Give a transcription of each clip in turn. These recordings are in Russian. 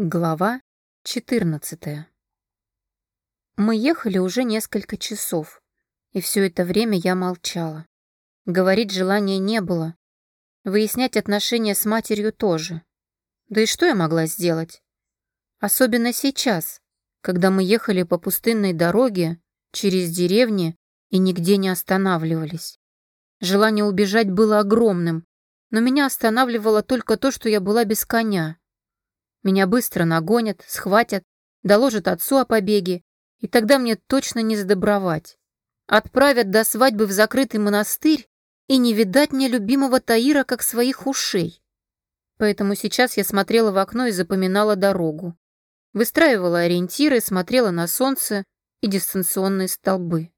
Глава 14 Мы ехали уже несколько часов, и все это время я молчала. Говорить желания не было. Выяснять отношения с матерью тоже. Да и что я могла сделать? Особенно сейчас, когда мы ехали по пустынной дороге, через деревни и нигде не останавливались. Желание убежать было огромным, но меня останавливало только то, что я была без коня. Меня быстро нагонят, схватят, доложат отцу о побеге, и тогда мне точно не сдобровать. Отправят до свадьбы в закрытый монастырь и не видать мне любимого Таира как своих ушей. Поэтому сейчас я смотрела в окно и запоминала дорогу. Выстраивала ориентиры, смотрела на солнце и дистанционные столбы.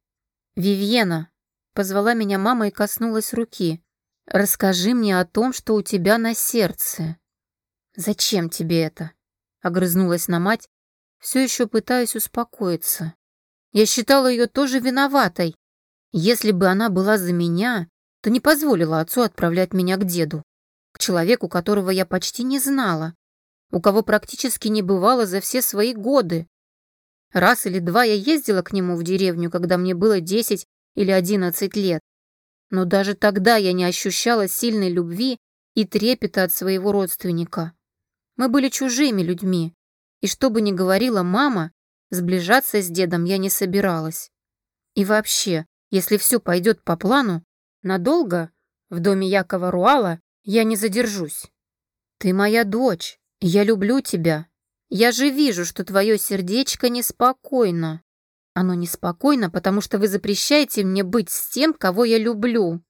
«Вивьена», — позвала меня мама и коснулась руки, — «расскажи мне о том, что у тебя на сердце». «Зачем тебе это?» — огрызнулась на мать, все еще пытаясь успокоиться. Я считала ее тоже виноватой. Если бы она была за меня, то не позволила отцу отправлять меня к деду, к человеку, которого я почти не знала, у кого практически не бывало за все свои годы. Раз или два я ездила к нему в деревню, когда мне было 10 или 11 лет. Но даже тогда я не ощущала сильной любви и трепета от своего родственника. Мы были чужими людьми, и что бы ни говорила мама, сближаться с дедом я не собиралась. И вообще, если все пойдет по плану, надолго в доме Якова Руала я не задержусь. Ты моя дочь, я люблю тебя. Я же вижу, что твое сердечко неспокойно. Оно неспокойно, потому что вы запрещаете мне быть с тем, кого я люблю.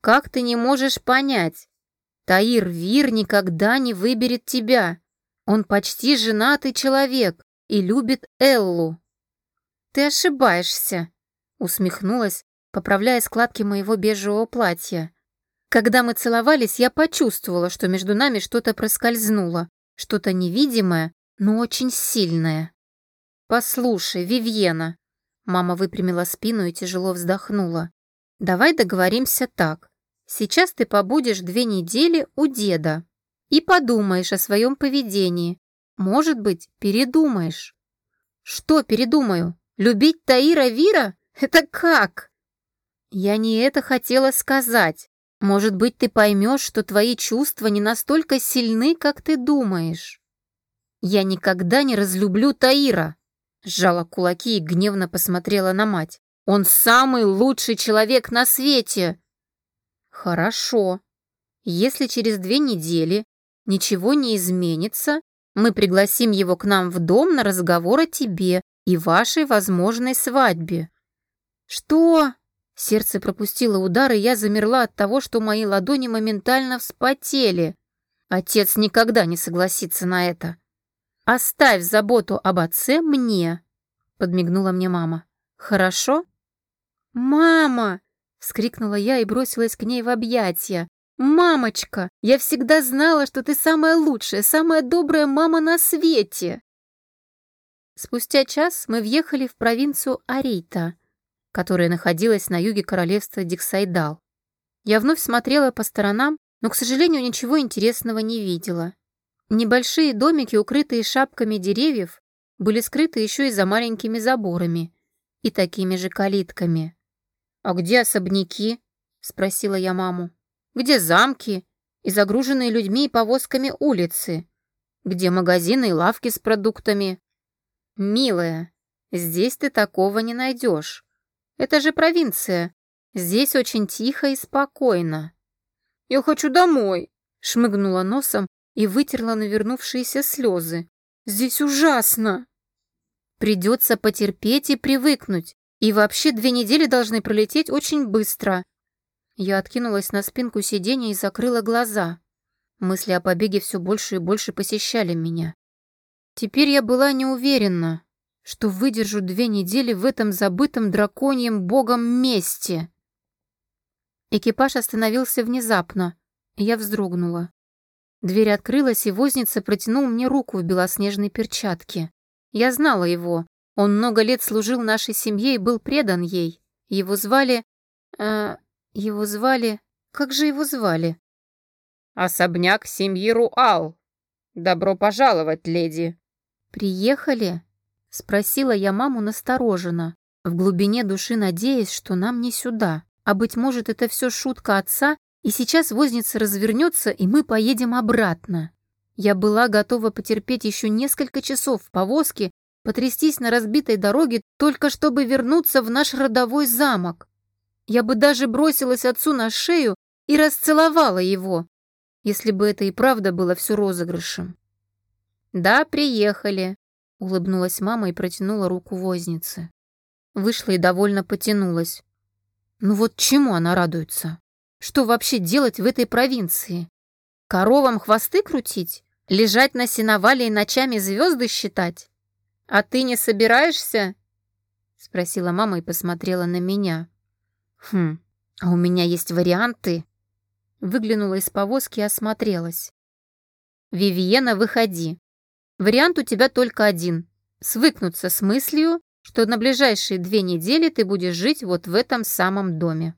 Как ты не можешь понять? Таир Вир никогда не выберет тебя. Он почти женатый человек и любит Эллу. Ты ошибаешься, усмехнулась, поправляя складки моего бежевого платья. Когда мы целовались, я почувствовала, что между нами что-то проскользнуло, что-то невидимое, но очень сильное. «Послушай, Вивьена», — мама выпрямила спину и тяжело вздохнула, «давай договоримся так. Сейчас ты побудешь две недели у деда и подумаешь о своем поведении. Может быть, передумаешь. Что передумаю? Любить Таира Вира? Это как? Я не это хотела сказать. Может быть, ты поймешь, что твои чувства не настолько сильны, как ты думаешь. Я никогда не разлюблю Таира. Сжала кулаки и гневно посмотрела на мать. Он самый лучший человек на свете. Хорошо. Если через две недели ничего не изменится, мы пригласим его к нам в дом на разговор о тебе и вашей возможной свадьбе. Что? Сердце пропустило удар, и я замерла от того, что мои ладони моментально вспотели. Отец никогда не согласится на это. «Оставь заботу об отце мне», — подмигнула мне мама. «Хорошо?» «Мама!» Вскрикнула я и бросилась к ней в объятия. «Мамочка, я всегда знала, что ты самая лучшая, самая добрая мама на свете!» Спустя час мы въехали в провинцию Арейта, которая находилась на юге королевства Диксайдал. Я вновь смотрела по сторонам, но, к сожалению, ничего интересного не видела. Небольшие домики, укрытые шапками деревьев, были скрыты еще и за маленькими заборами и такими же калитками. «А где особняки?» — спросила я маму. «Где замки и загруженные людьми и повозками улицы? Где магазины и лавки с продуктами?» «Милая, здесь ты такого не найдешь. Это же провинция. Здесь очень тихо и спокойно». «Я хочу домой!» — шмыгнула носом и вытерла навернувшиеся слезы. «Здесь ужасно!» «Придется потерпеть и привыкнуть. И вообще две недели должны пролететь очень быстро. Я откинулась на спинку сиденья и закрыла глаза. Мысли о побеге все больше и больше посещали меня. Теперь я была не уверена, что выдержу две недели в этом забытом драконьем богом месте. Экипаж остановился внезапно, я вздрогнула. Дверь открылась, и возница протянул мне руку в белоснежной перчатке. Я знала его. Он много лет служил нашей семье и был предан ей. Его звали... Э, его звали... Как же его звали? «Особняк семьи Руал», «Добро пожаловать, леди!» «Приехали?» — спросила я маму настороженно, в глубине души надеясь, что нам не сюда, а, быть может, это все шутка отца, и сейчас возница развернется, и мы поедем обратно. Я была готова потерпеть еще несколько часов в повозке, потрястись на разбитой дороге, только чтобы вернуться в наш родовой замок. Я бы даже бросилась отцу на шею и расцеловала его, если бы это и правда было все розыгрышем. «Да, приехали», — улыбнулась мама и протянула руку вознице. Вышла и довольно потянулась. Ну вот чему она радуется? Что вообще делать в этой провинции? Коровам хвосты крутить? Лежать на сеновале и ночами звезды считать? А ты не собираешься? Спросила мама и посмотрела на меня. Хм, а у меня есть варианты. Выглянула из повозки и осмотрелась. «Вивиена, выходи. Вариант у тебя только один. Свыкнуться с мыслью, что на ближайшие две недели ты будешь жить вот в этом самом доме».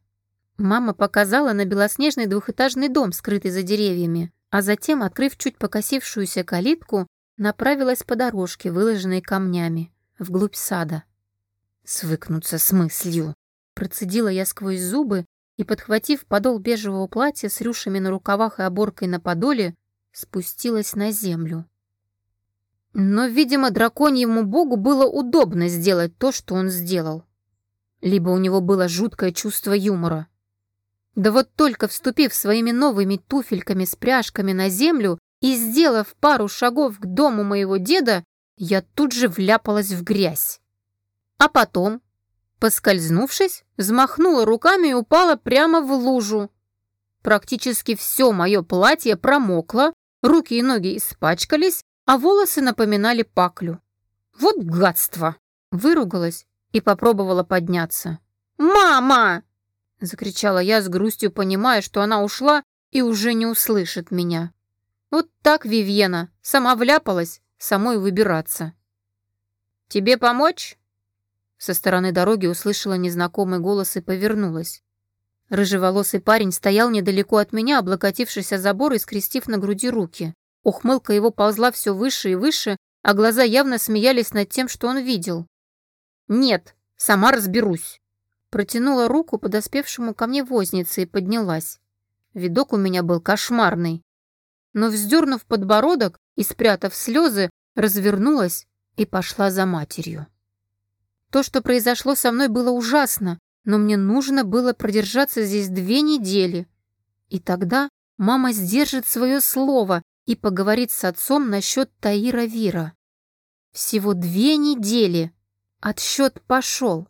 Мама показала на белоснежный двухэтажный дом, скрытый за деревьями, а затем, открыв чуть покосившуюся калитку, направилась по дорожке, выложенной камнями, вглубь сада. «Свыкнуться с мыслью!» Процедила я сквозь зубы и, подхватив подол бежевого платья с рюшами на рукавах и оборкой на подоле, спустилась на землю. Но, видимо, драконьему богу было удобно сделать то, что он сделал. Либо у него было жуткое чувство юмора. Да вот только вступив своими новыми туфельками с пряжками на землю и сделав пару шагов к дому моего деда, я тут же вляпалась в грязь. А потом, поскользнувшись, взмахнула руками и упала прямо в лужу. Практически все мое платье промокло, руки и ноги испачкались, а волосы напоминали паклю. Вот гадство! Выругалась и попробовала подняться. «Мама!» — закричала я с грустью, понимая, что она ушла и уже не услышит меня. Вот так, Вивьена, сама вляпалась, самой выбираться. «Тебе помочь?» Со стороны дороги услышала незнакомый голос и повернулась. Рыжеволосый парень стоял недалеко от меня, облокотившись о забор и скрестив на груди руки. Ухмылка его ползла все выше и выше, а глаза явно смеялись над тем, что он видел. «Нет, сама разберусь». Протянула руку подоспевшему ко мне вознице и поднялась. Видок у меня был кошмарный. Но, вздернув подбородок и спрятав слезы, развернулась и пошла за матерью. То, что произошло со мной, было ужасно, но мне нужно было продержаться здесь две недели. И тогда мама сдержит свое слово и поговорить с отцом насчет Таира Вира. Всего две недели. Отсчет пошел.